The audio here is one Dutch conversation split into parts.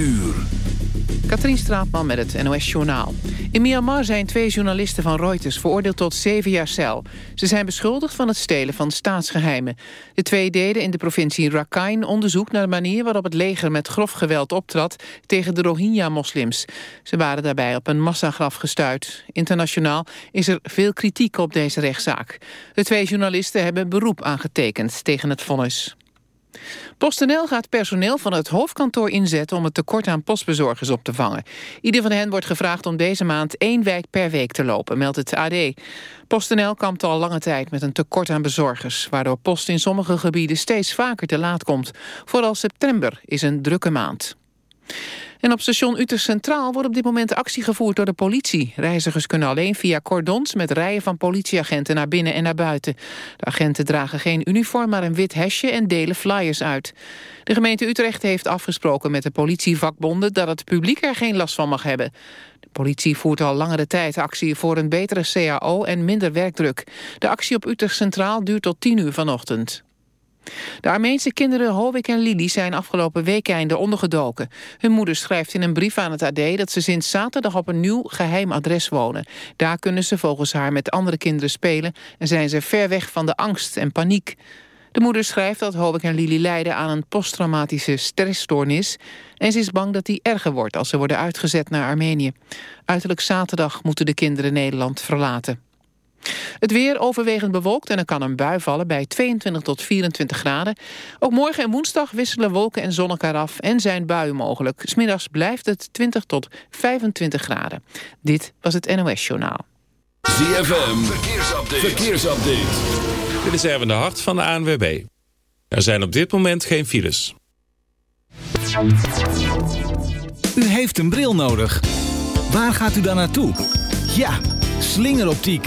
uur. Katrien Straatman met het NOS Journaal. In Myanmar zijn twee journalisten van Reuters veroordeeld tot zeven jaar cel. Ze zijn beschuldigd van het stelen van staatsgeheimen. De twee deden in de provincie Rakhine onderzoek naar de manier waarop het leger met grof geweld optrad tegen de Rohingya-moslims. Ze waren daarbij op een massagraf gestuurd. Internationaal is er veel kritiek op deze rechtszaak. De twee journalisten hebben beroep aangetekend tegen het vonnis. PostNL gaat personeel van het hoofdkantoor inzetten... om het tekort aan postbezorgers op te vangen. Ieder van hen wordt gevraagd om deze maand één wijk per week te lopen, meldt het AD. PostNL kampt al lange tijd met een tekort aan bezorgers... waardoor post in sommige gebieden steeds vaker te laat komt. Vooral september is een drukke maand. En op station Utrecht Centraal wordt op dit moment actie gevoerd door de politie. Reizigers kunnen alleen via cordons met rijen van politieagenten naar binnen en naar buiten. De agenten dragen geen uniform, maar een wit hesje en delen flyers uit. De gemeente Utrecht heeft afgesproken met de politievakbonden dat het publiek er geen last van mag hebben. De politie voert al langere tijd actie voor een betere CAO en minder werkdruk. De actie op Utrecht Centraal duurt tot 10 uur vanochtend. De Armeense kinderen Hovik en Lili zijn afgelopen weekende ondergedoken. Hun moeder schrijft in een brief aan het AD dat ze sinds zaterdag op een nieuw geheim adres wonen. Daar kunnen ze volgens haar met andere kinderen spelen en zijn ze ver weg van de angst en paniek. De moeder schrijft dat Hovik en Lili lijden aan een posttraumatische stressstoornis... en ze is bang dat die erger wordt als ze worden uitgezet naar Armenië. Uiterlijk zaterdag moeten de kinderen Nederland verlaten. Het weer overwegend bewolkt en er kan een bui vallen bij 22 tot 24 graden. Ook morgen en woensdag wisselen wolken en zon elkaar af en zijn buien mogelijk. Smiddags blijft het 20 tot 25 graden. Dit was het NOS Journaal. ZFM, verkeersupdate. verkeersupdate. Dit is even de hart van de ANWB. Er zijn op dit moment geen files. U heeft een bril nodig. Waar gaat u dan naartoe? Ja, slingeroptiek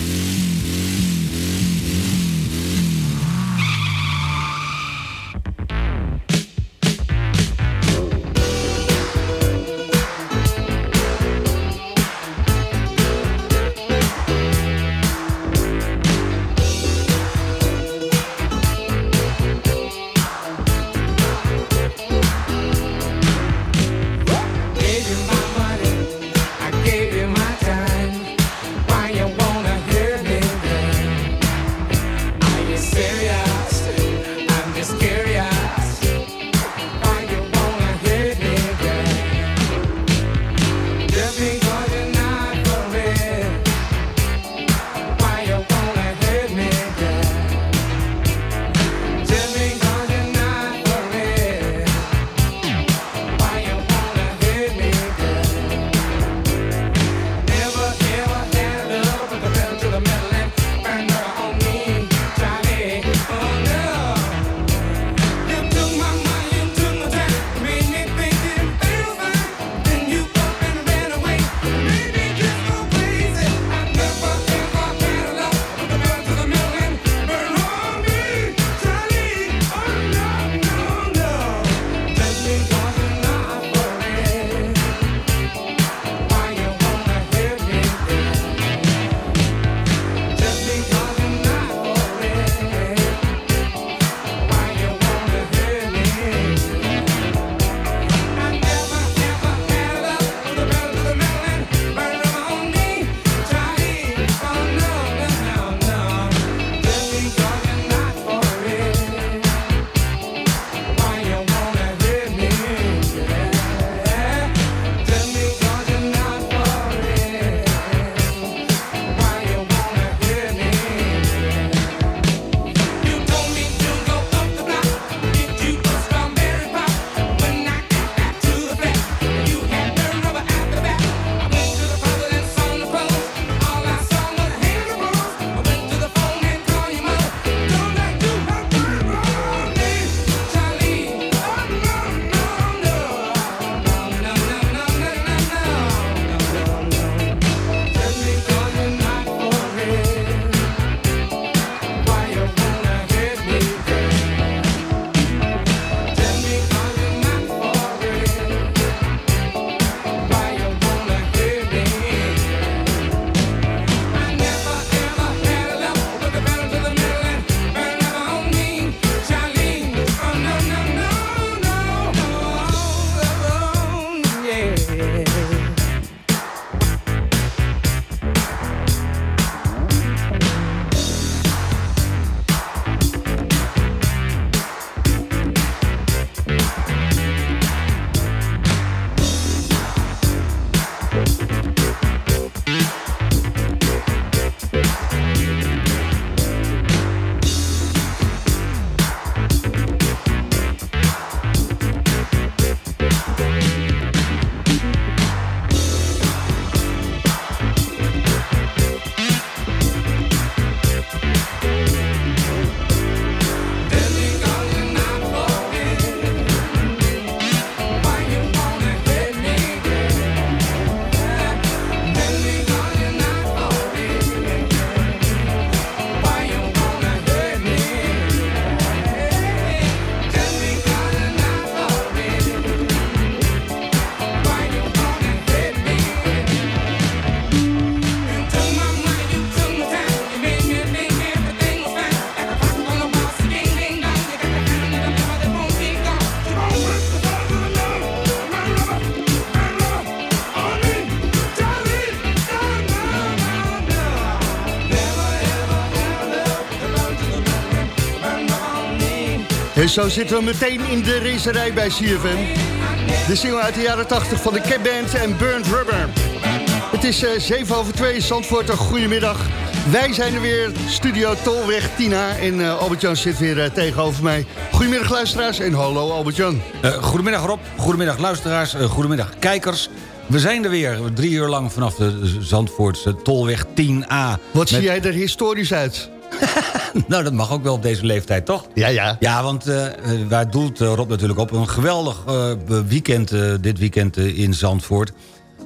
Zo zitten we meteen in de racerij bij CFM. De single uit de jaren 80 van de Cap Band en Burnt Rubber. Het is uh, eh, 7 over 2, Zandvoort, een goedemiddag. Wij zijn er weer, studio Tolweg Tina. En uh, Albert-Jan zit weer uh, tegenover mij. Goedemiddag luisteraars en hallo Albert-Jan. goedemiddag Rob, goedemiddag luisteraars, goedemiddag kijkers. We zijn er weer, drie uur lang vanaf de Zandvoortse Tolweg 10A. Wat zie jij er historisch uit? nou, dat mag ook wel op deze leeftijd, toch? Ja, ja. Ja, want uh, waar doelt Rob natuurlijk op? Een geweldig uh, weekend, uh, dit weekend in Zandvoort.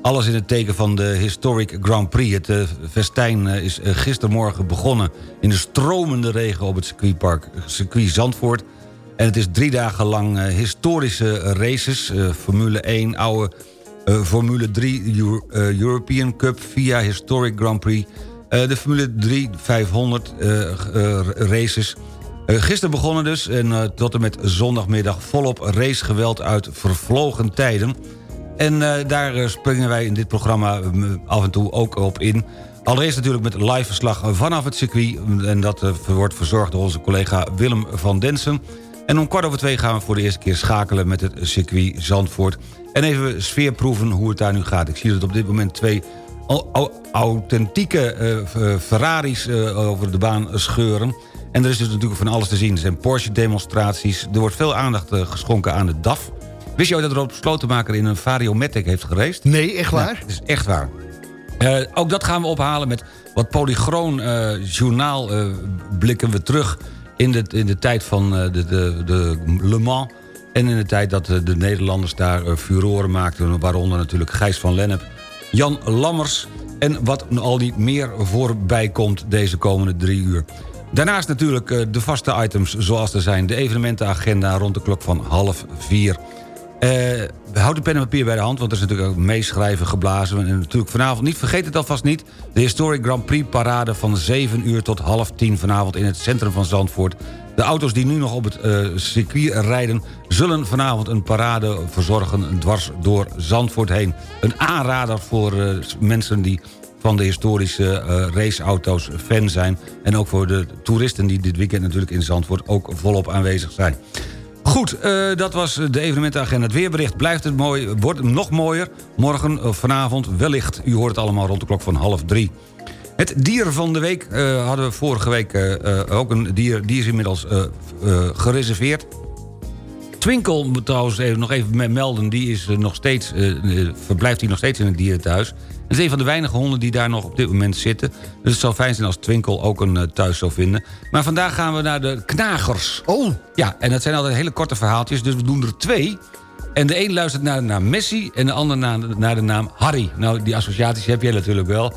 Alles in het teken van de Historic Grand Prix. Het festijn is gistermorgen begonnen in de stromende regen op het circuitpark circuit Zandvoort. En het is drie dagen lang historische races. Formule 1, oude Formule 3 European Cup via Historic Grand Prix eh, de Formule 3 500 uh, races. Uh, gisteren begonnen dus en tot en met zondagmiddag volop racegeweld uit vervlogen tijden. En daar springen wij in dit programma af en toe ook op in. Allereerst natuurlijk met live verslag vanaf het circuit. En dat wordt verzorgd door onze collega Willem van Densen. En om kwart over twee gaan we voor de eerste keer schakelen met het circuit Zandvoort. En even sfeerproeven hoe het daar nu gaat. Ik zie dat op dit moment twee authentieke uh, Ferraris uh, over de baan scheuren. En er is dus natuurlijk van alles te zien. Er zijn Porsche-demonstraties. Er wordt veel aandacht geschonken aan de DAF. Wist je ook dat Rob Slotenmaker in een Variomatic heeft gereisd? Nee, echt waar? Dat is echt waar. ook dat gaan we ophalen met wat polychroon journaal blikken we terug... in de, in de tijd van de, de, de Le Mans... en in de tijd dat de Nederlanders daar furoren maakten... waaronder natuurlijk Gijs van Lennep Jan Lammers... en wat al niet meer voorbij komt deze komende drie uur. Daarnaast natuurlijk eh, de vaste items zoals er zijn. De evenementenagenda rond de klok van half vier. Uh, houd de pen en papier bij de hand, want er is natuurlijk ook meeschrijven geblazen. En natuurlijk vanavond, niet vergeet het alvast niet... de Historic Grand Prix parade van 7 uur tot half 10 vanavond... in het centrum van Zandvoort. De auto's die nu nog op het uh, circuit rijden... zullen vanavond een parade verzorgen dwars door Zandvoort heen. Een aanrader voor uh, mensen die van de historische uh, raceauto's fan zijn. En ook voor de toeristen die dit weekend natuurlijk in Zandvoort ook volop aanwezig zijn. Goed, dat was de evenementenagenda. Het weerbericht blijft het mooi, wordt nog mooier. Morgen of vanavond wellicht. U hoort het allemaal rond de klok van half drie. Het dier van de week uh, hadden we vorige week uh, ook een dier. Die is inmiddels gereserveerd. Twinkel moet trouwens even, nog even melden. Die is nog steeds, verblijft hier nog steeds in het dierenthuis. Het is een van de weinige honden die daar nog op dit moment zitten. Dus het zou fijn zijn als Twinkel ook een thuis zou vinden. Maar vandaag gaan we naar de knagers. Oh. Ja, en dat zijn altijd hele korte verhaaltjes. Dus we doen er twee. En de een luistert naar de naam Messi en de ander naar, naar de naam Harry. Nou, die associaties heb jij natuurlijk wel.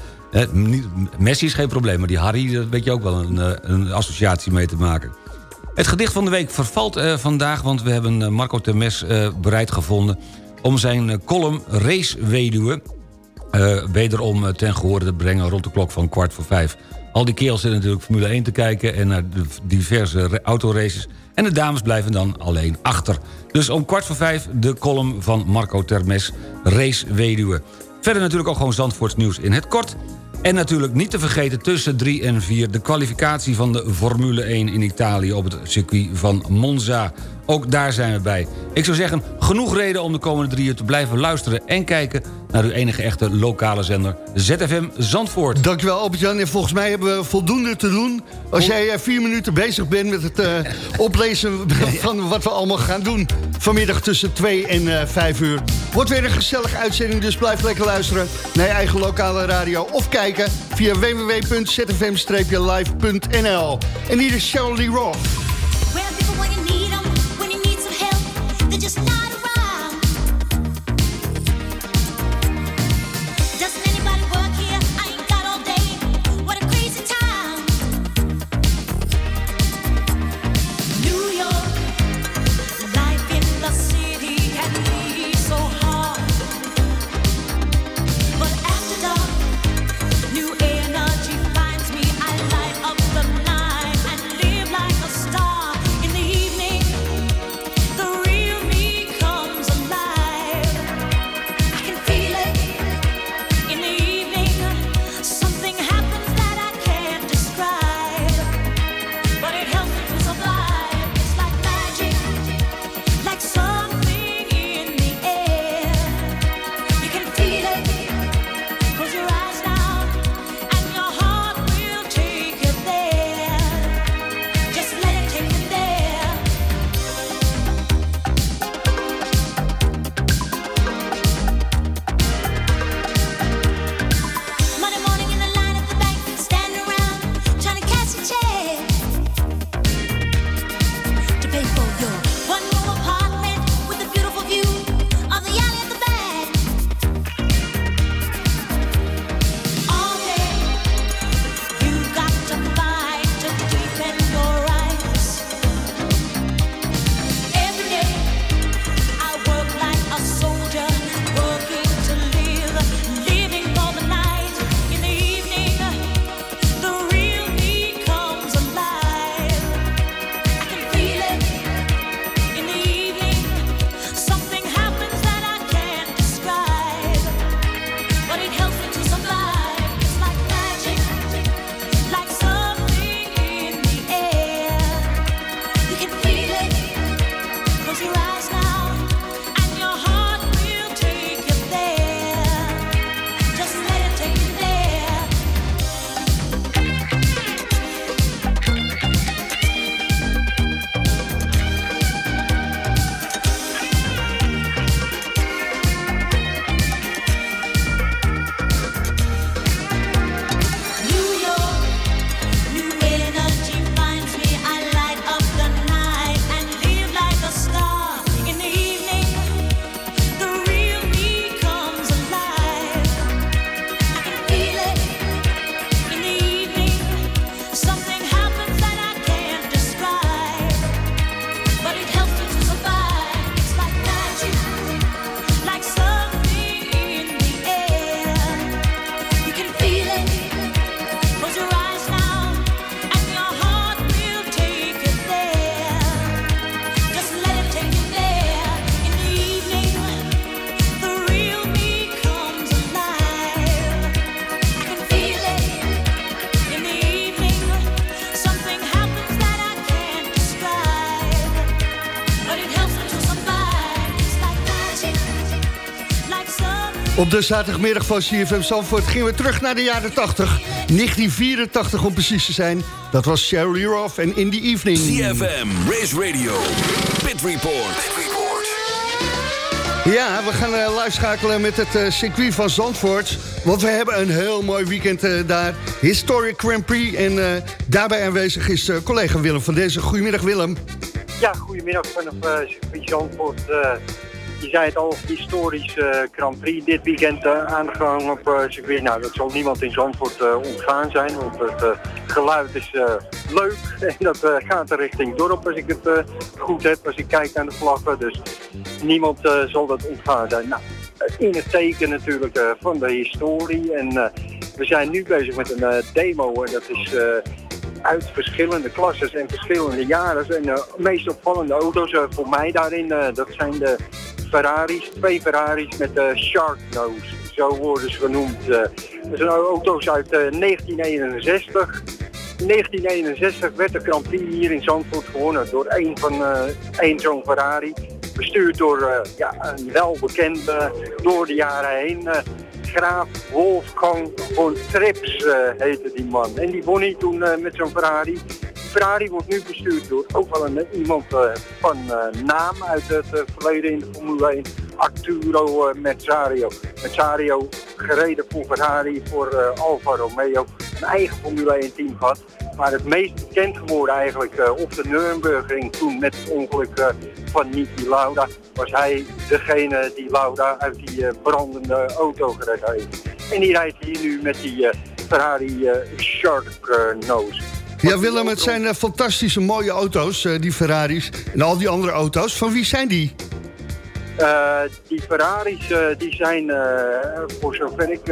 Messi is geen probleem, maar die Harry, daar weet je ook wel een, eh, een associatie mee te maken. Het gedicht van de week vervalt uh, vandaag... want we hebben uh, Marco Termes uh, bereid gevonden... om zijn column Race Weduwe... wederom ten gehoor te brengen rond de klok van kwart voor vijf. Al die kerels zitten natuurlijk Formule 1 te kijken... en naar de diverse autoraces... en de dames blijven dan alleen achter. Dus om kwart voor vijf de column van Marco Termes Race Weduwe. Verder natuurlijk ook gewoon Zandvoorts nieuws in het kort... En natuurlijk niet te vergeten tussen 3 en 4... de kwalificatie van de Formule 1 in Italië op het circuit van Monza. Ook daar zijn we bij. Ik zou zeggen, genoeg reden om de komende drie uur te blijven luisteren... en kijken naar uw enige echte lokale zender, ZFM Zandvoort. Dankjewel Albert-Jan. En volgens mij hebben we voldoende te doen... als jij eh, vier minuten bezig bent met het uh, oplezen van wat we allemaal gaan doen... vanmiddag tussen 2 en uh, eh, 5 uur. Wordt weer een gezellige uitzending, dus blijf lekker luisteren... naar je eigen lokale radio of kijken via www.zfm-live.nl. En hier is Charlie Roth. Op de zaterdagmiddag van CFM Zandvoort gingen we terug naar de jaren 80. 1984 om precies te zijn. Dat was Sherry Roth en In The Evening. CFM, Race Radio, Pit Report. Ja, we gaan uh, live schakelen met het uh, circuit van Zandvoort. Want we hebben een heel mooi weekend uh, daar. Historic Grand Prix. En daarbij aanwezig is collega Willem van deze. Goedemiddag Willem. Ja, goedemiddag vanaf circuit Zandvoort. Je zei het al, historisch uh, Grand Prix dit weekend uh, aangehangen op uh, circuit. Nou, dat zal niemand in Zandvoort ontgaan zijn, want het geluid is leuk. En dat gaat er richting dorp als ik het goed heb, als ik kijk naar de vlaggen. Dus niemand zal dat ontgaan zijn. Nou, in het teken natuurlijk van de historie. En we zijn nu bezig met een demo en dat is uit verschillende klasses en verschillende jaren. En de meest opvallende auto's voor mij daarin, dat zijn de Ferraris, twee Ferraris met de Shark Nose. Zo worden ze genoemd. Eh. dat zijn auto's uit 1961. In 1961 werd de Grand Prix hier in Zandvoort gewonnen door één van uh, één zo'n Ferrari. Bestuurd door ja, een welbekende door de jaren heen. Graaf Wolfgang von Trips heette die man. En die won hij toen met zo'n Ferrari. Ferrari wordt nu bestuurd door ook wel een, iemand uh, van uh, naam uit het verleden in de Formule 1. Arturo Mezzario. Mezzario gereden voor Ferrari, voor Alfa Romeo. Een eigen Formule 1 team gehad. Maar het meest bekend geworden eigenlijk op de Nürburgring toen met het ongeluk van Niki Lauda. Was hij degene die Lauda uit die brandende auto gered heeft. En die rijdt hier nu met die Ferrari Shark Nose. Ja, Willem, het zijn uh, fantastische mooie auto's, uh, die Ferraris. En al die andere auto's. Van wie zijn die? Uh, die Ferraris die zijn, voor zover ik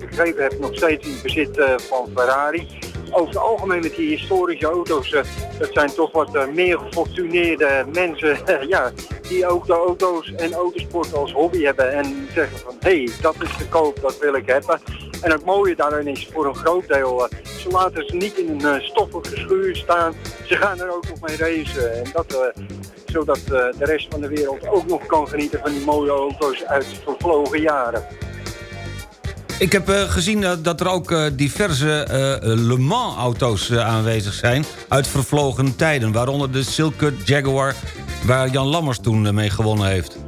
begrepen heb, nog steeds in bezit van Ferrari. Over het algemeen met die historische auto's, dat zijn toch wat meer gefortuneerde mensen ja, die ook de auto's en autosport als hobby hebben. En zeggen van, hé, hey, dat is te koop, dat wil ik hebben. En het mooie daarin is voor een groot deel, uh, ze laten ze niet in een uh, stoffige schuur staan. Ze gaan er ook nog mee racen. En dat, uh, zodat de rest van de wereld ook nog kan genieten van die mooie auto's uit vervlogen jaren. Ik heb gezien dat er ook diverse Le Mans auto's aanwezig zijn uit vervlogen tijden. Waaronder de Silkut Jaguar waar Jan Lammers toen mee gewonnen heeft.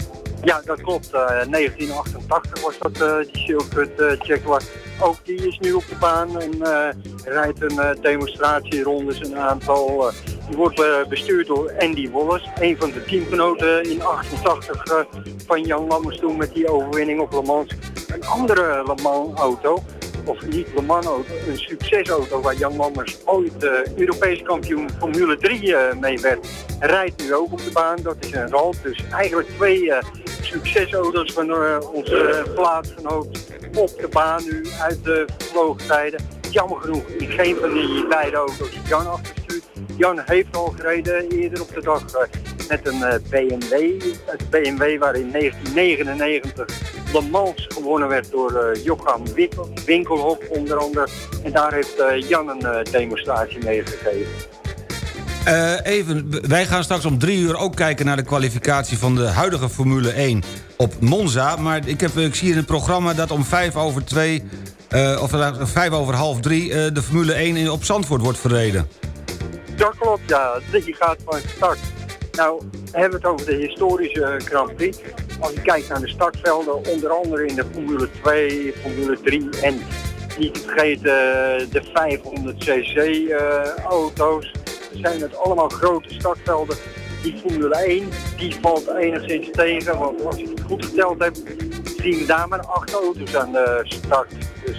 Ja, dat klopt. 1988 was dat die Silkut Jaguar. Ook die is nu op de baan en uh, rijdt een uh, demonstratierondes, een aantal. Uh, die wordt bestuurd door Andy Wallace, een van de teamgenoten in 88 van Jan Lammers toen met die overwinning op Le Mans. Een andere Le Mans auto, of niet Le Mans auto, een succesauto waar Jan Lammers ooit Europees kampioen Formule 3 mee werd. Rijdt nu ook op de baan, dat is een rol. Dus eigenlijk twee succesauto's van onze plaatsgenoot op de baan nu uit de vervlogen tijden. Jammer genoeg in geen van die beide auto's Jan achterstuurt. Jan heeft al gereden eerder op de dag uh, met een uh, BMW. Het BMW waar in 1999 Le Mans gewonnen werd door uh, Johan Winkelhof onder andere. En daar heeft Jan een demonstratie meegegeven. Eh, even, wij gaan straks om drie uur ook kijken naar de kwalificatie van de huidige Formule 1 op Monza. Maar ik, heb, ik zie in het programma dat om vijf over twee, uh, of vijf over half drie, de Formule 1 in, op Zandvoort wordt verreden. Dat klopt, ja. Je gaat van start. Nou, hebben we het over de historische Grand Prix. Als je kijkt naar de startvelden, onder andere in de Formule 2, Formule 3 en niet te vergeten de 500cc auto's zijn het allemaal grote startvelden. Die Formule 1, die valt enigszins tegen. Want als ik het goed geteld heb, zien we daar maar acht auto's aan de start. Dus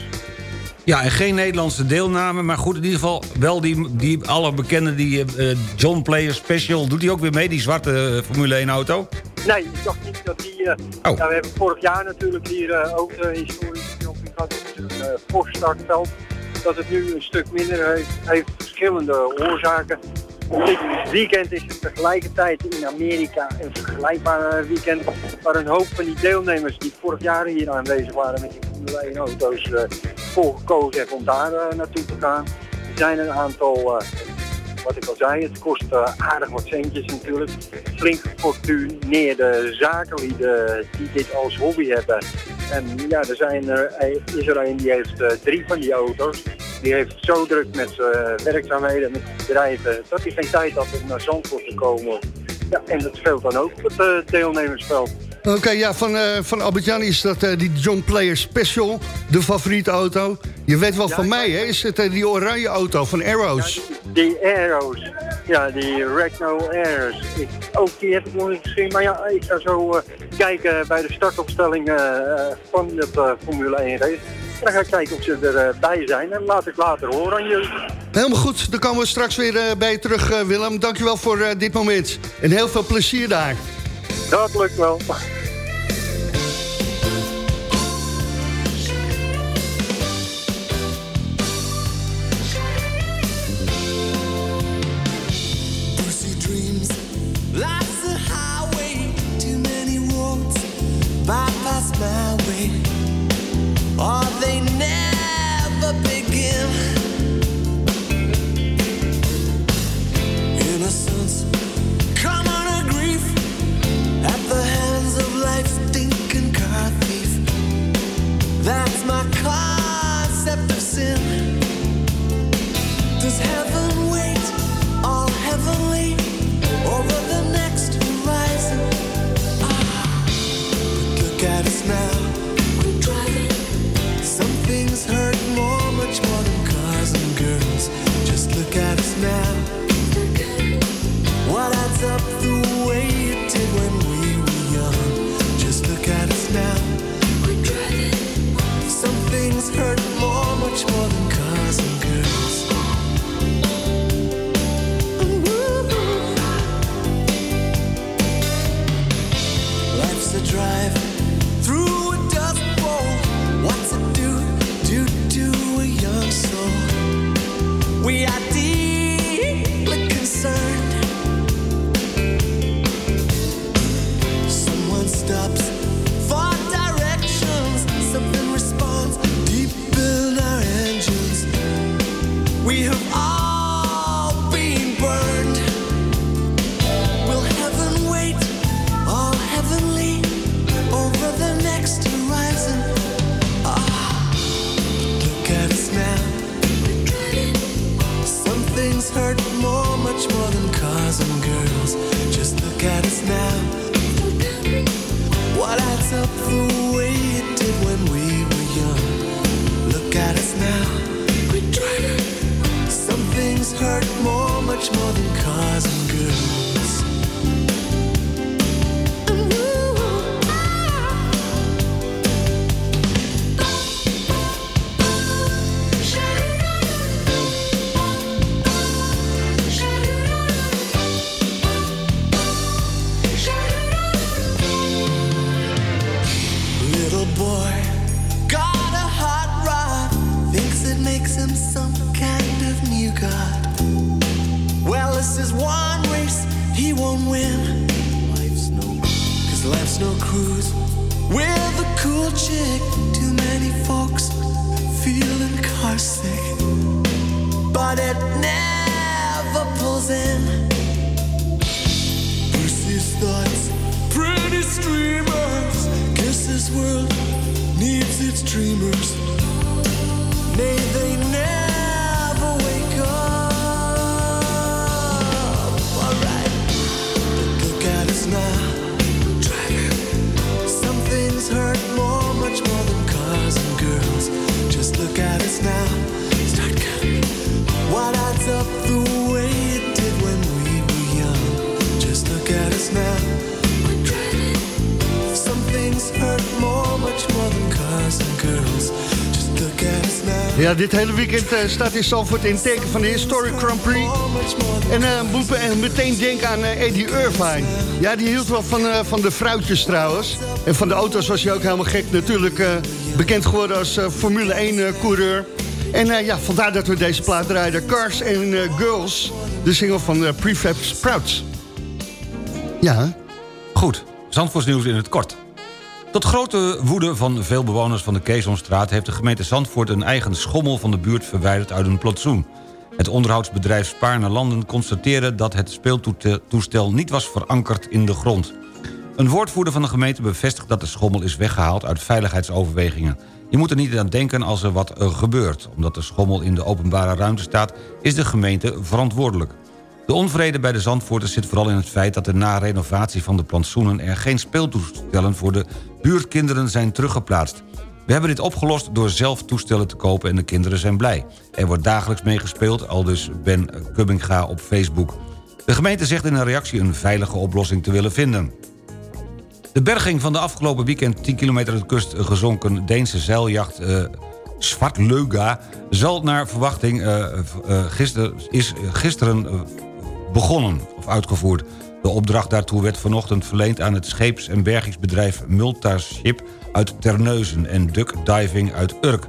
ja, en geen Nederlandse deelname. Maar goed, in ieder geval wel die, die alle bekende die uh, John Player Special. Doet hij ook weer mee, die zwarte uh, Formule 1 auto? Nee, ik dacht niet dat die... Uh, oh. nou, we hebben vorig jaar natuurlijk hier ook historische Grand gehad. Een uh, startveld dat het nu een stuk minder heeft, heeft verschillende oorzaken. Dit weekend is het tegelijkertijd in Amerika een vergelijkbaar weekend waar een hoop van die deelnemers die vorig jaar hier aanwezig waren met die Formule 1 auto's uh, voor gekozen hebben om daar uh, naartoe te gaan. Er zijn een aantal, wat ik al zei, het kost aardig wat centjes natuurlijk. Flink gefortuneerde zakenlieden die dit als hobby hebben en ja, er zijn er, is er een die heeft uh, drie van die auto's. Die heeft zo druk met zijn werkzaamheden, met bedrijven, dat hij geen tijd had om naar Zandvoort te komen. Ja, en dat speelt dan ook het deelnemersveld. Oké, ja, van, uh, van Albert-Jan is dat uh, die John Player Special, de favoriete auto. Je weet wel van mij, hè? Is het uh, die oranje auto van Arrows? Ja, die, Arrows. Ja, die Regno. Ik, ook die heb ik nog niet gezien. Maar ja, ik ga zo kijken bij de startopstelling van de Formule 1 race. Dan ga ik kijken of ze erbij zijn. En laat ik later horen aan jullie. Helemaal goed. Dan komen we straks weer bij je terug, Willem. Dankjewel voor dit moment. En heel veel plezier daar. Dat lukt wel. Dreamers. Ja, dit hele weekend eh, staat in Zandvoort in teken van de Historic Grand Prix. En eh moet me meteen denken aan eh, Eddie Irvine. Ja, die hield wel van, eh, van de fruitjes trouwens. En van de auto's was hij ook helemaal gek. Natuurlijk eh, bekend geworden als eh, Formule 1 eh, coureur. En eh, ja, vandaar dat we deze plaat draaiden. Cars and eh, Girls, de single van eh, Prefab Sprouts. Ja, Goed, Zandvoorts nieuws in het kort. Tot grote woede van veel bewoners van de Keesomstraat... heeft de gemeente Zandvoort een eigen schommel van de buurt verwijderd uit een plantsoen. Het onderhoudsbedrijf Spaarne Landen constateerde dat het speeltoestel niet was verankerd in de grond. Een woordvoerder van de gemeente bevestigt dat de schommel is weggehaald uit veiligheidsoverwegingen. Je moet er niet aan denken als er wat gebeurt. Omdat de schommel in de openbare ruimte staat, is de gemeente verantwoordelijk. De onvrede bij de Zandvoorters zit vooral in het feit... dat er na renovatie van de plantsoenen... er geen speeltoestellen voor de buurtkinderen zijn teruggeplaatst. We hebben dit opgelost door zelf toestellen te kopen... en de kinderen zijn blij. Er wordt dagelijks mee gespeeld, aldus Ben Cubbinga op Facebook. De gemeente zegt in een reactie een veilige oplossing te willen vinden. De berging van de afgelopen weekend 10 kilometer de kust gezonken Deense zeiljacht Svartleuga zal naar verwachting uh, uh, gister, is gisteren uh, begonnen of uitgevoerd. De opdracht daartoe werd vanochtend verleend aan het scheeps- en bergingsbedrijf Multaship uit Terneuzen en Duck Diving uit Urk.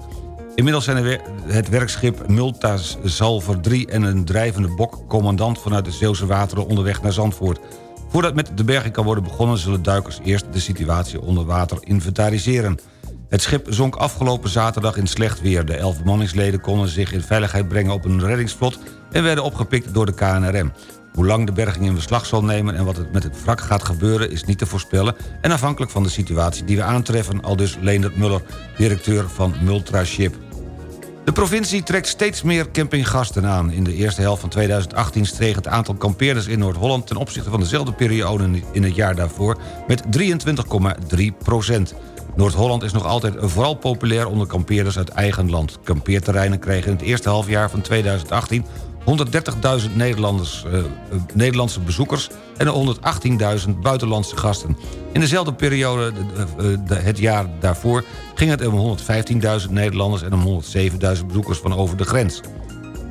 Inmiddels zijn het werkschip Multas Salver 3 en een drijvende bok commandant vanuit de Zeeuwse wateren onderweg naar Zandvoort. Voordat met de berging kan worden begonnen... zullen duikers eerst de situatie onder water inventariseren. Het schip zonk afgelopen zaterdag in slecht weer. De elf bemanningsleden konden zich in veiligheid brengen op een reddingsvlot... en werden opgepikt door de KNRM. Hoe lang de berging in beslag zal nemen en wat het met het wrak gaat gebeuren... is niet te voorspellen en afhankelijk van de situatie die we aantreffen... aldus Leendert Muller, directeur van Multraship. De provincie trekt steeds meer campinggasten aan. In de eerste helft van 2018 steeg het aantal kampeerders in Noord-Holland... ten opzichte van dezelfde periode in het jaar daarvoor met 23,3 procent. Noord-Holland is nog altijd vooral populair onder kampeerders uit eigen land. Kampeerterreinen kregen in het eerste halfjaar van 2018... 130.000 Nederlanders, uh, Nederlandse bezoekers en 118.000 buitenlandse gasten. In dezelfde periode, de, het jaar daarvoor, ging het om 115.000 Nederlanders en om 107.000 bezoekers van over de grens.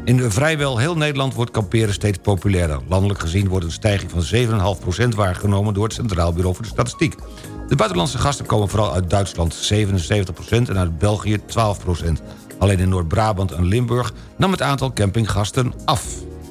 In vrijwel heel Nederland wordt kamperen steeds populairder. Landelijk gezien wordt een stijging van 7,5% waargenomen door het Centraal Bureau voor de Statistiek. De buitenlandse gasten komen vooral uit Duitsland 77% en uit België 12%. Alleen in Noord-Brabant en Limburg nam het aantal campinggasten af.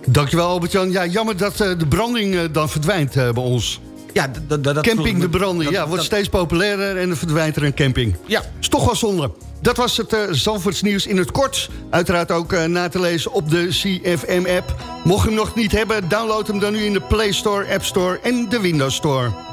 Dankjewel Albert-Jan. Ja, jammer dat uh, de branding uh, dan verdwijnt uh, bij ons. Ja, dat Camping de branding, ja, wordt steeds populairder en er verdwijnt er een camping. Ja. Is toch wel zonde. Dat was het uh, Zandvoorts nieuws in het kort. Uiteraard ook uh, na te lezen op de CFM-app. Mocht je hem nog niet hebben, download hem dan nu in de Play Store, App Store en de Windows Store.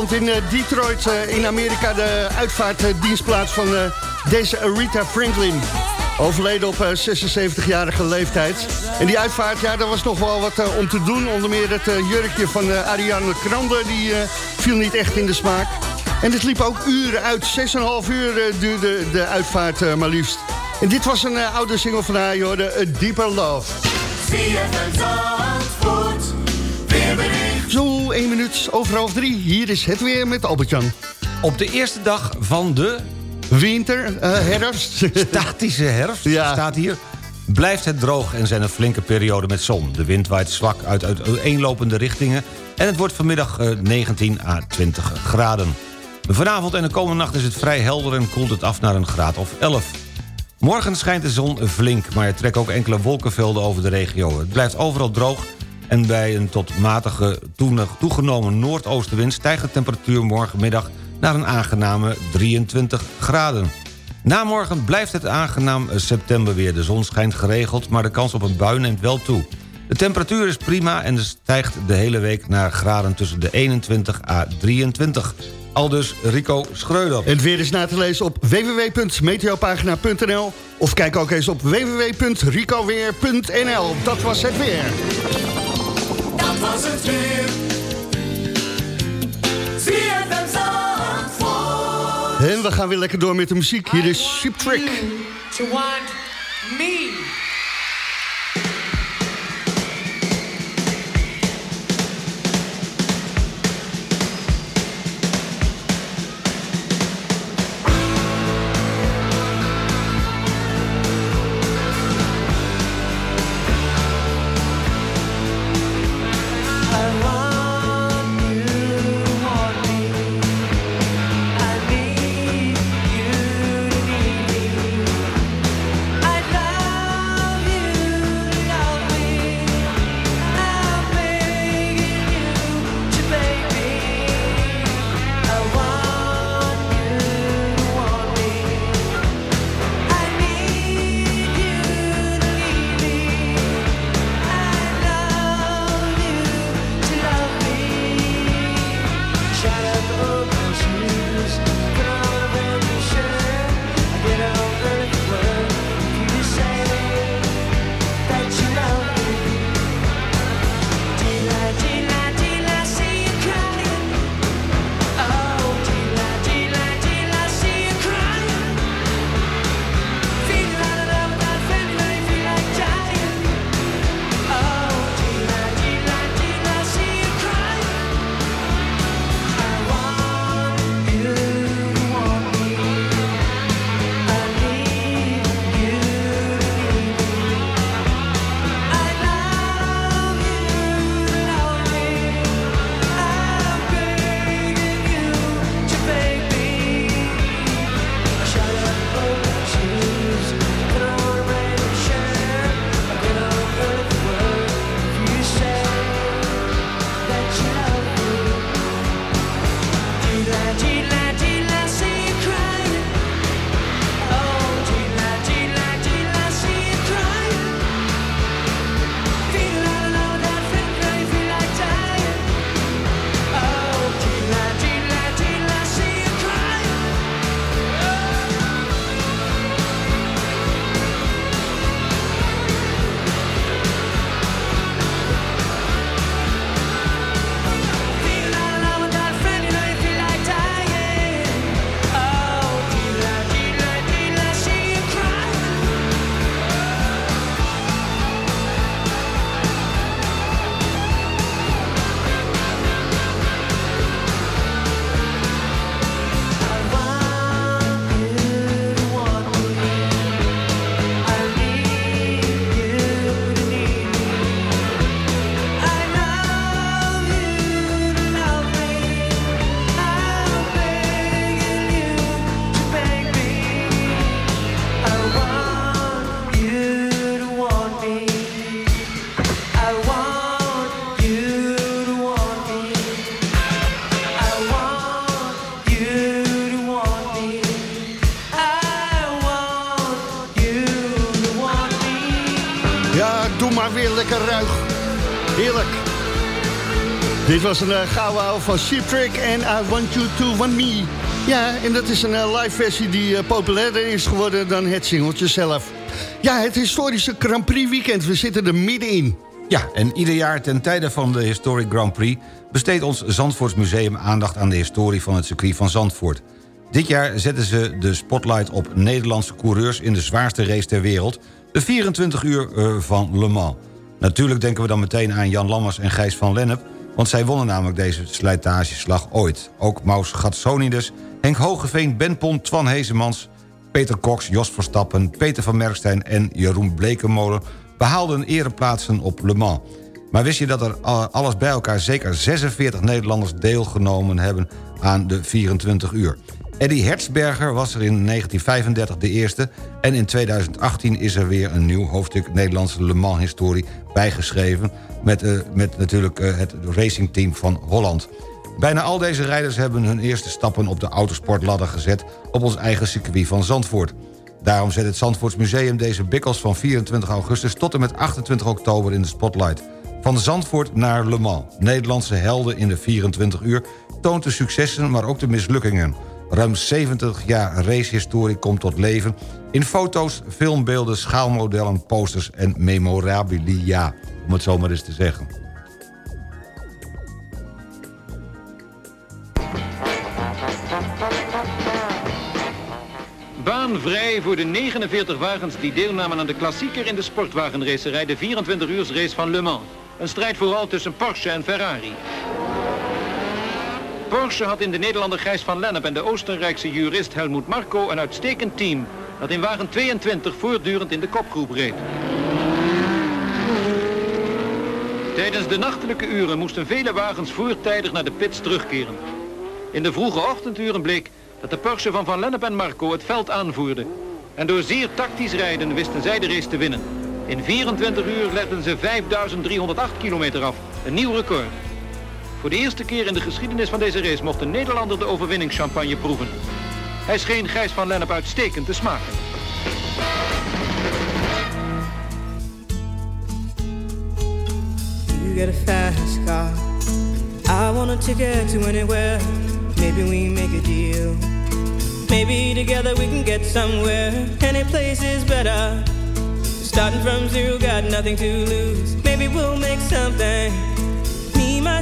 Vond in eh, Detroit eh, in Amerika de uitvaartdienst plaats van eh, deze Aretha Franklin. Overleden op 76-jarige leeftijd. En die uitvaart, ja, daar was nog wel wat om te doen. Onder meer het jurkje van Ariane Krande, die viel niet echt in de smaak. En het liep ook uren uit. 6,5 uur duurde de uitvaart maar liefst. En dit was een oude single van haar, joh, A Deeper Love. Zo, 1 minuut over half drie. Hier is het weer met Albert-Jan. Op de eerste dag van de... Winter, uh, herfst. Statische herfst, ja. staat hier. Blijft het droog en zijn er flinke perioden met zon. De wind waait zwak uit uiteenlopende richtingen... en het wordt vanmiddag 19 à 20 graden. Vanavond en de komende nacht is het vrij helder en koelt het af naar een graad of 11. Morgen schijnt de zon flink, maar er trekken ook enkele wolkenvelden over de regio. Het blijft overal droog en bij een tot matige toegenomen noordoostenwind... stijgt de temperatuur morgenmiddag naar een aangename 23 graden. Na morgen blijft het aangenaam septemberweer. De zon schijnt geregeld, maar de kans op een bui neemt wel toe. De temperatuur is prima en stijgt de hele week naar graden tussen de 21 à 23. Aldus Rico Schreuder. Het weer is na te lezen op www.meteopagina.nl of kijk ook eens op www.ricoweer.nl. Dat was het weer was het weer. En we gaan weer lekker door met de muziek. Hier is Ship Trick. To want me. Was een uh, gouden van Sheep Trick en I Want You To Want Me. Ja, en dat is een uh, live versie die uh, populairder is geworden dan het singeltje zelf. Ja, het historische Grand Prix weekend. We zitten er middenin. Ja, en ieder jaar ten tijde van de Historic Grand Prix... besteedt ons Zandvoortsmuseum aandacht aan de historie van het circuit van Zandvoort. Dit jaar zetten ze de spotlight op Nederlandse coureurs... in de zwaarste race ter wereld, de 24 uur van Le Mans. Natuurlijk denken we dan meteen aan Jan Lammers en Gijs van Lennep... want zij wonnen namelijk deze slijtageslag ooit. Ook Maus Gatsonides, Henk Hogeveen, Ben Pont, Twan Hezemans... Peter Cox, Jos Verstappen, Peter van Merkstein en Jeroen Blekenmolen... behaalden ereplaatsen op Le Mans. Maar wist je dat er alles bij elkaar zeker 46 Nederlanders deelgenomen hebben aan de 24 uur? Eddie Hertzberger was er in 1935 de eerste... en in 2018 is er weer een nieuw hoofdstuk Nederlandse Le Mans-historie bijgeschreven... met, uh, met natuurlijk uh, het racingteam van Holland. Bijna al deze rijders hebben hun eerste stappen op de autosportladder gezet... op ons eigen circuit van Zandvoort. Daarom zet het Zandvoortsmuseum deze bikkels van 24 augustus... tot en met 28 oktober in de spotlight. Van Zandvoort naar Le Mans. Nederlandse helden in de 24 uur toont de successen, maar ook de mislukkingen. Ruim 70 jaar racehistorie komt tot leven... in foto's, filmbeelden, schaalmodellen, posters en memorabilia. Om het zo maar eens te zeggen. Baan vrij voor de 49 wagens die deelnamen aan de klassieker in de sportwagenracerij... de 24 uurs race van Le Mans. Een strijd vooral tussen Porsche en Ferrari. Porsche had in de Nederlander Gijs van Lennep en de Oostenrijkse jurist Helmoet Marko een uitstekend team dat in wagen 22 voortdurend in de kopgroep reed. Tijdens de nachtelijke uren moesten vele wagens voortijdig naar de pits terugkeren. In de vroege ochtenduren bleek dat de Porsche van Van Lennep en Marco het veld aanvoerde. En door zeer tactisch rijden wisten zij de race te winnen. In 24 uur legden ze 5308 kilometer af, een nieuw record. Voor de eerste keer in de geschiedenis van deze race mocht een Nederlander de overwinningschampagne proeven. Hij scheen Gijs van Lennep uitstekend te smaken. You get a fast car. I want a ticket to anywhere. Maybe we make a deal. Maybe together we can get somewhere. Any place is better. Starting from zero, got nothing to lose. Maybe we'll make something.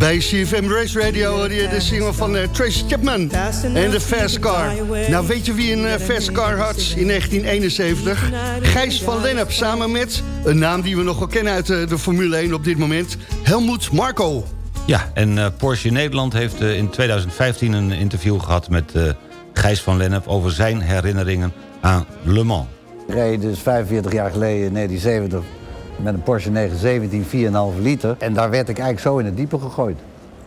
Bij CFM Race Radio hoor je de single van eh, Tracy Chapman en de Fast Car. Nou, weet je wie een eh, Fast Car had in 1971? Gijs van Lennep samen met een naam die we nog wel kennen uit eh, de Formule 1 op dit moment. Helmoet Marco. Ja, en eh, Porsche Nederland heeft eh, in 2015 een interview gehad met eh, Gijs van Lennep... over zijn herinneringen aan Le Mans. Ik reed dus 45 jaar geleden in 1970 met een Porsche 917 4,5 liter. En daar werd ik eigenlijk zo in het diepe gegooid.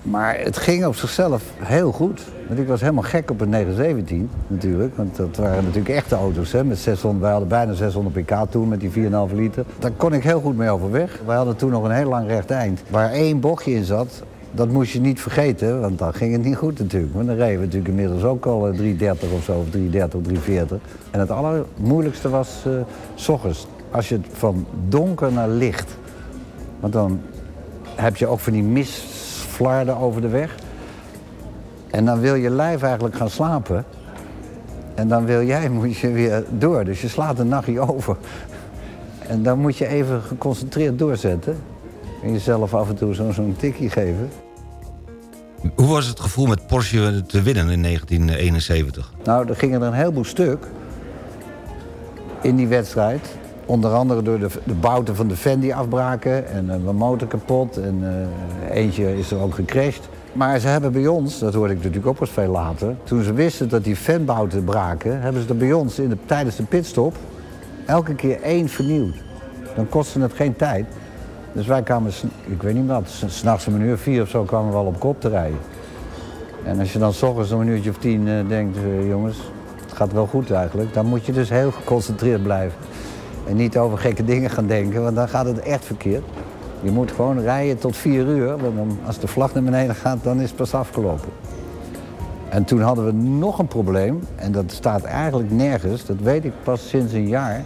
Maar het ging op zichzelf heel goed. Want ik was helemaal gek op een 917 natuurlijk. Want dat waren natuurlijk echte auto's. Hè, met 600, wij hadden bijna 600 pk toen met die 4,5 liter. Daar kon ik heel goed mee overweg. Wij hadden toen nog een heel lang recht eind. Waar één bochtje in zat, dat moest je niet vergeten. Want dan ging het niet goed natuurlijk. Want dan reden we natuurlijk inmiddels ook al eh, 330 of zo. Of 330 of 340. En het allermoeilijkste was eh, s ochtends. Als je het van donker naar licht. Want dan heb je ook van die misflarden over de weg. En dan wil je lijf eigenlijk gaan slapen. En dan wil jij, moet je weer door. Dus je slaat een nachtje over. En dan moet je even geconcentreerd doorzetten. En jezelf af en toe zo'n zo'n tikkie geven. Hoe was het gevoel met Porsche te winnen in 1971? Nou, er gingen er een heleboel stuk in die wedstrijd. Onder andere door de, de bouten van de fan die afbraken en uh, motor kapot. En eh, eentje is er ook gecrashed. Maar ze hebben bij ons, dat hoorde ik natuurlijk ook pas veel later... toen ze wisten dat die fanbouten braken... hebben ze er bij ons in de, tijdens de pitstop elke keer één vernieuwd. Dan kostte het geen tijd. Dus wij kwamen, ik weet niet wat, s'nachts om een uur vier of zo kwamen we al op kop te rijden. En als je dan s ochtends om een uurtje of tien eh, denkt, jongens, het gaat wel goed eigenlijk... dan moet je dus heel geconcentreerd blijven. En niet over gekke dingen gaan denken, want dan gaat het echt verkeerd. Je moet gewoon rijden tot vier uur, want als de vlag naar beneden gaat, dan is het pas afgelopen. En toen hadden we nog een probleem, en dat staat eigenlijk nergens, dat weet ik pas sinds een jaar.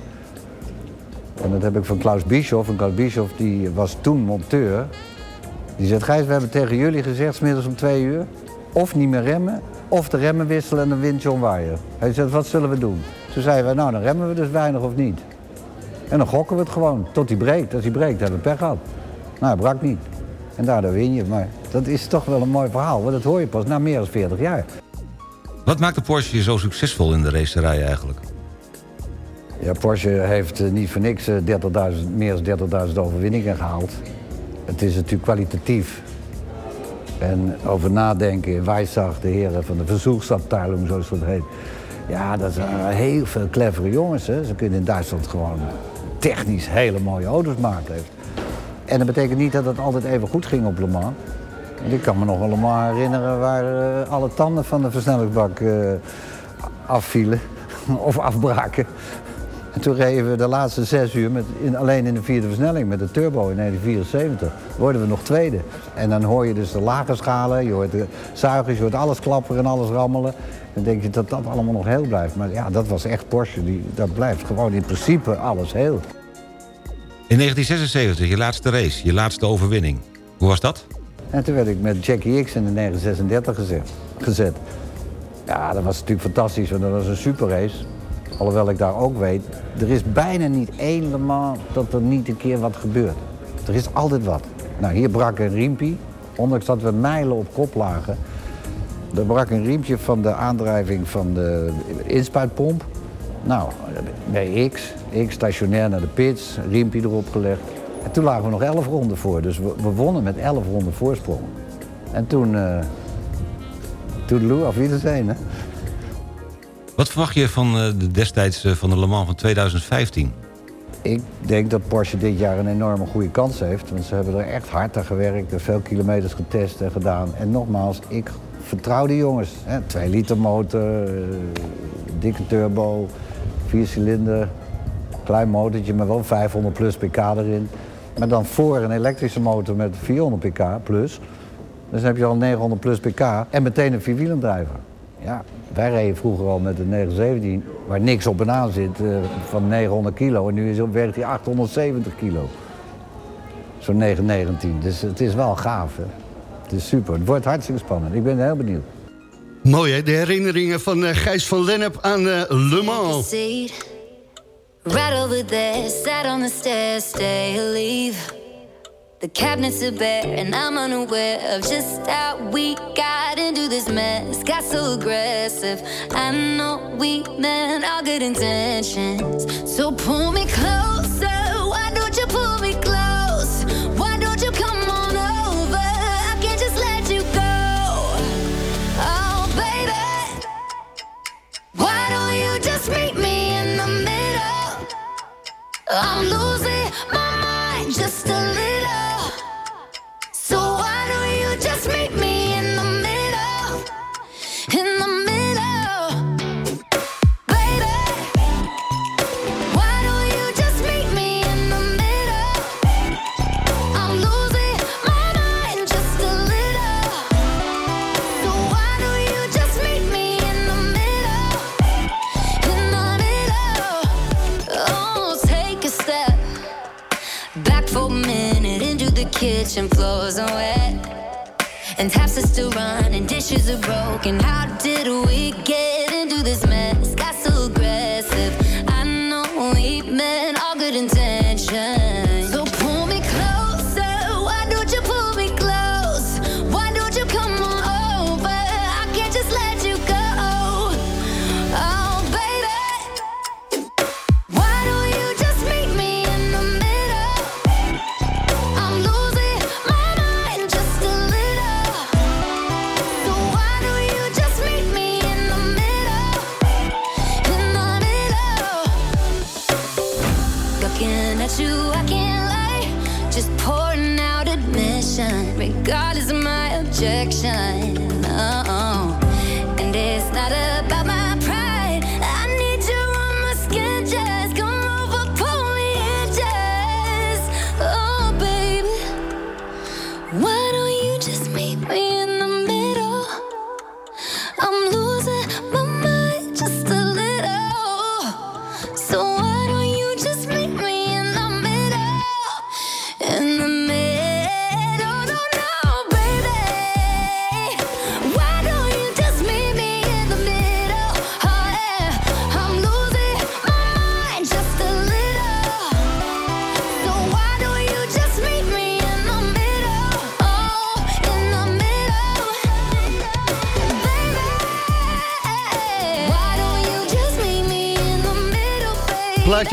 En dat heb ik van Klaus Bischoff. En Klaus Bischoff die was toen monteur. Die zegt, Gijs, we hebben tegen jullie gezegd, smiddags om twee uur... of niet meer remmen, of de remmen wisselen en wint John Wire. Hij zegt, wat zullen we doen? Toen zeiden wij, nou, dan remmen we dus weinig of niet. En dan gokken we het gewoon, tot hij breekt. Als hij breekt, hebben we pech gehad. Nou, hij brak niet. En daardoor win je. Maar dat is toch wel een mooi verhaal, want dat hoor je pas na meer dan 40 jaar. Wat maakt de Porsche zo succesvol in de racerij eigenlijk? Ja, Porsche heeft eh, niet voor niks eh, 30.000, meer dan 30.000 overwinningen gehaald. Het is natuurlijk kwalitatief. En over nadenken, Weissach, de heren van de verzoeksabteilung, zoals dat heet. Ja, dat zijn heel veel clevere jongens. Hè. Ze kunnen in Duitsland gewoon technisch hele mooie auto's maken. En dat betekent niet dat het altijd even goed ging op Le Mans. Ik kan me nog allemaal herinneren waar eh, alle tanden van de versnellingsbak eh, afvielen of afbraken. En toen reden we de laatste zes uur met, in, alleen in de vierde versnelling met de turbo in 1974. Worden we nog tweede. En dan hoor je dus de lage schalen, je hoort de zuigers, je hoort alles klapperen en alles rammelen. Dan denk je dat dat allemaal nog heel blijft. Maar ja, dat was echt Porsche. Die, dat blijft gewoon in principe alles heel. In 1976, je laatste race, je laatste overwinning. Hoe was dat? En toen werd ik met Jackie X in de 936 gezet. gezet. Ja, dat was natuurlijk fantastisch, want dat was een superrace. Alhoewel ik daar ook weet, er is bijna niet één Le dat er niet een keer wat gebeurt. Er is altijd wat. Nou, hier brak een riempie, ondanks dat we mijlen op kop lagen. Er brak een riempje van de aandrijving van de inspuitpomp. Nou, bij X, X stationair naar de pits, riempje erop gelegd. En toen lagen we nog 11 ronden voor, dus we, we wonnen met 11 ronden voorsprong. En toen, uh, toedeloe, af iedereen, hè. Wat verwacht je van eh, de destijds eh, van de Le Mans van 2015? Ik denk dat Porsche dit jaar een enorme goede kans heeft. Want ze hebben er echt hard aan gewerkt, er veel kilometers getest en gedaan. En nogmaals, ik vertrouw die jongens. Hè. 2 liter motor, dikke turbo, vier cilinder, klein motortje, maar wel 500 plus pk erin. Maar dan voor een elektrische motor met 400 pk plus. Dus dan heb je al 900 plus pk en meteen een vierwielendrijver. Ja, wij reden vroeger al met een 917, waar niks op en aan zit, uh, van 900 kilo. En nu is, werkt hij 870 kilo. Zo'n 919. Dus het is wel gaaf, hè. Het is super. Het wordt hartstikke spannend. Ik ben heel benieuwd. Mooi, hè? De herinneringen van uh, Gijs van Lennep aan uh, Le Mans. Right over there, sat on the stairs, stay or leave. The cabinets are bare, and I'm unaware of just how we got into this mess. Got so aggressive. I know we meant all good intentions. So pull me closer. I'm losing my kitchen floors are wet and taps are still running dishes are broken. How did we get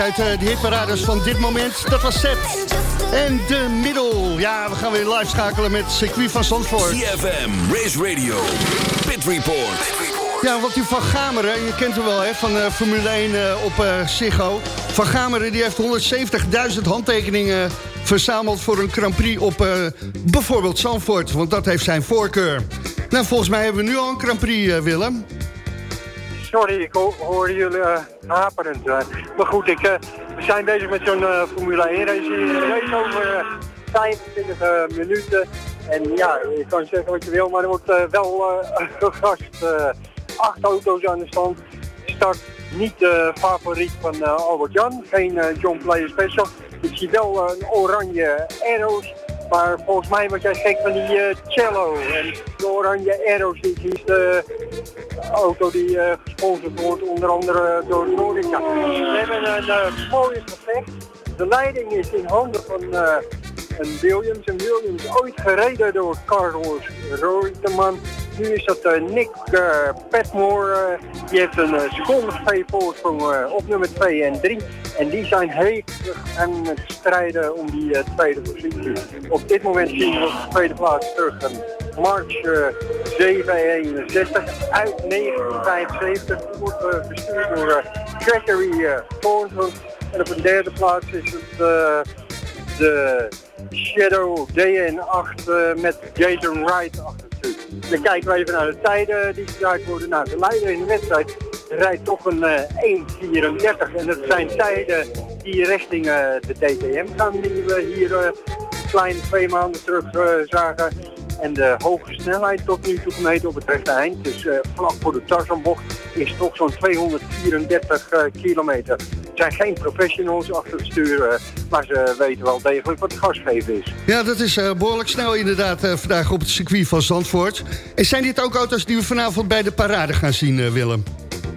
uit eh, de hitparades van dit moment, dat was Zet. En de middel. Ja, we gaan weer live schakelen met circuit van Zandvoort. CFM, Race Radio, Pit Report. Ja, want die Van Gameren, je kent hem wel hè, van uh, Formule 1 uh, op uh, Ziggo. Van Gameren die heeft 170.000 handtekeningen verzameld voor een Grand Prix op bijvoorbeeld Zandvoort. Want dat heeft zijn voorkeur. Nou, volgens mij hebben we nu al een Grand Prix, Willem. Sorry, ik ho- hoor jullie eh, haperend. eh. maar goed, ik, eh, we zijn bezig met zo'n Formule 1 race. Een over eh, 25 eh, minuten. En ja, je kan zeggen wat je wil, maar er wordt wel gegast. acht auto's aan de stand. Start niet de favoriet van Albert Jan. Geen John Player Special. Ik zie wel een oranje arrows. Maar volgens mij was jij gek van die eh, cello. En de oranje die is de auto die eh, gesponsord wordt onder andere door Norica. We hebben een uh, mooie gevecht. De leiding is in handen van een Williams. Een Williams ooit gereden door Carlos Reutemann. Nu is dat eh, Nick eh, Petmore. eh, die heeft een uh, seconde of twee op nummer 2 en 3. En die zijn hevig aan het strijden om die tweede positie. Op dit moment zien we op de tweede plaats terug een March eh, 761 uit 1975. Die wordt bestuurd door Gregory Thornton. En op een derde plaats is het de Shadow DN8 eh, met Jason Wright achter. Dan kijken we even naar de tijden die gebruikt worden. Nou, de leider in de wedstrijd rijdt toch een eh 1.34. En dat zijn tijden die richting eh, de DTM gaan, die we hier eh, kleine twee maanden terug eh, zagen. En de hoge snelheid tot nu toe gemeten op het rechte eind, dus eh, vlak voor de Tarzanbocht, is toch zo'n 234 eh, kilometer. Het zijn geen professionals achter het stuur, eh, maar ze weten wel degelijk wat gas geven is. Ja, dat is eh, behoorlijk snel inderdaad vandaag op het circuit van Zandvoort. En zijn dit ook auto's die we vanavond bij de parade gaan zien, Willem?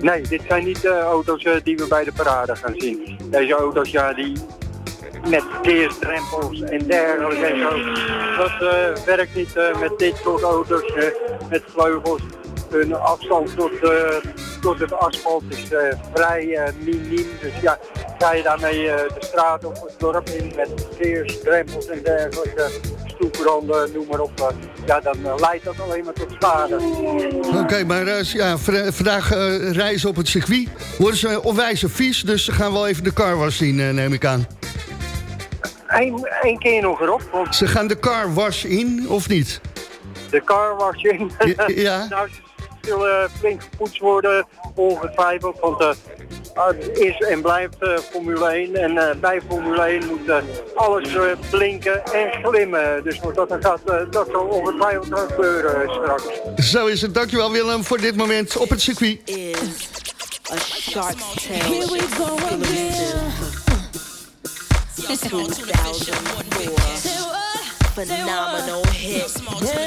Nee, dit zijn niet de auto's die we bij de parade gaan zien. Deze auto's, ja, die met verkeersdrempels en dergelijke en zo. Dat eh, werkt niet eh, met dit soort auto's, eh, met vleugels. Hun afstand tot, tot het asfalt is vrij miniem. Dus ja, ga je daarmee de straat of het dorp in met verkeersdrempels en dergelijke, stoepranden, noem maar op. ja, dan leidt dat alleen maar tot schade. Oké, maar ja, vandaag reizen op het circuit. Worden ze onwijs vies, dus ze gaan wel even de car wash zien, neem ik aan. Eén één keer nog erop, want Ze gaan de car wash in, of niet? de car washing. Ja, ja. nou, ze zullen flink gepoetst worden, ongetwijfeld. Want eh, het is en blijft eh, Formule 1. En eh, bij Formule 1 moet alles eh, blinken en glimmen. Dus dat dan gaat, dat zal ongetwijfeld gaan gebeuren straks. Zo is het. Dankjewel Willem voor dit moment op het circuit. A shark. Here we go again. 2004. Phenomenal hit.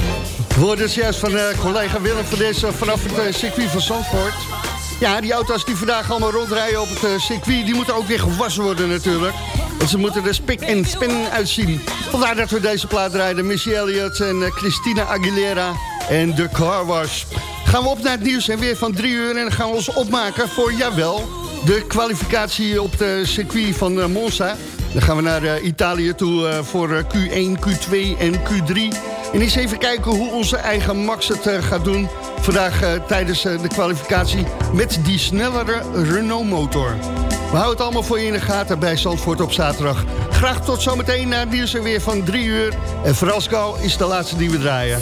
We dus juist van uh, collega Willem van deze vanaf het uh, circuit van Zandvoort. Ja, die auto's die vandaag allemaal rondrijden op het uh, circuit... die moeten ook weer gewassen worden natuurlijk. Want ze moeten er spik en span uitzien. Vandaar dat we deze plaat rijden. Missy Elliott en Christina Aguilera en de Car Wash. Gaan we op naar het nieuws en weer van drie uur... en dan gaan we ons opmaken voor, jawel, de kwalificatie op het circuit van Monza... Dan gaan we naar Italië toe voor uh, Q1, Q2 en Q3. En eens even kijken hoe onze eigen Max het gaat doen... vandaag tijdens de kwalificatie met die snellere Renault-motor. We houden het allemaal voor je in de gaten bij Zandvoort op zaterdag. Graag tot zometeen naar het nieuws weer van 3 uur. En Frasco is de laatste die we draaien.